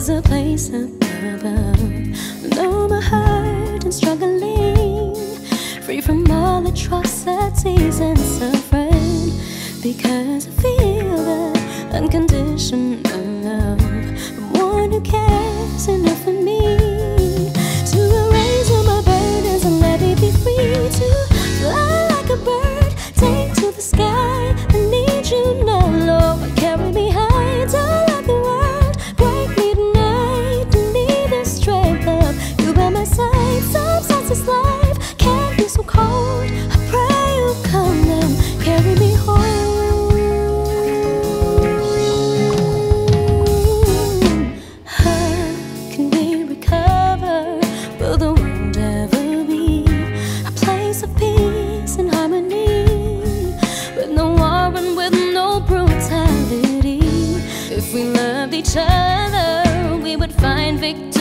There's a place up above. Though my heart is struggling, free from all atrocities and each other, we would find victory.